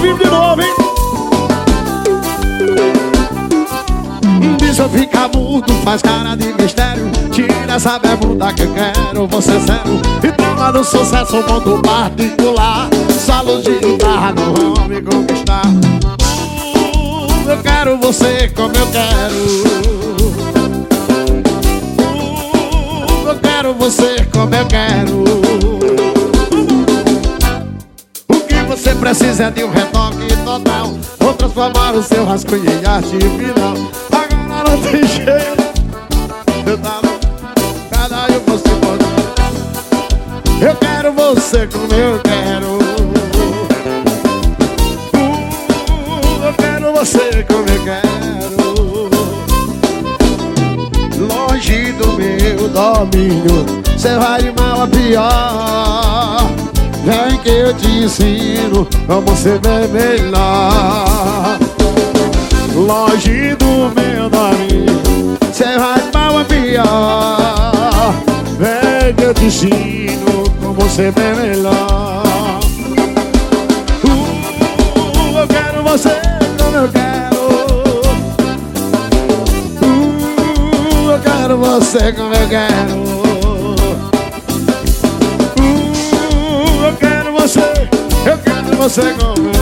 vivo de novo, hein? Deixa eu ficar mudo, faz cara de mistério. Tira essa bermuda que eu quero, você é sério. E toma do sucesso um mundo particular. Luz de guitarra não vão me conquistar. Eu quero você como eu quero. Eu quero você como eu quero precisa de um retoque total. Vou transformar o seu rascunho em arte final. Agora não tem jeito. Eu tava caralho você pode Eu quero você como eu quero. Uh, Eu quero você como eu quero. Longe do meu domínio Cê vai de mal a pior Vem que eu te ensino como ser bem melhor. Longe do meu domínio Cê vai mal a pior. Vem que eu te ensino como ser bem melhor. Uh, Eu quero você como eu quero. Uh, Eu quero você como eu quero você, eu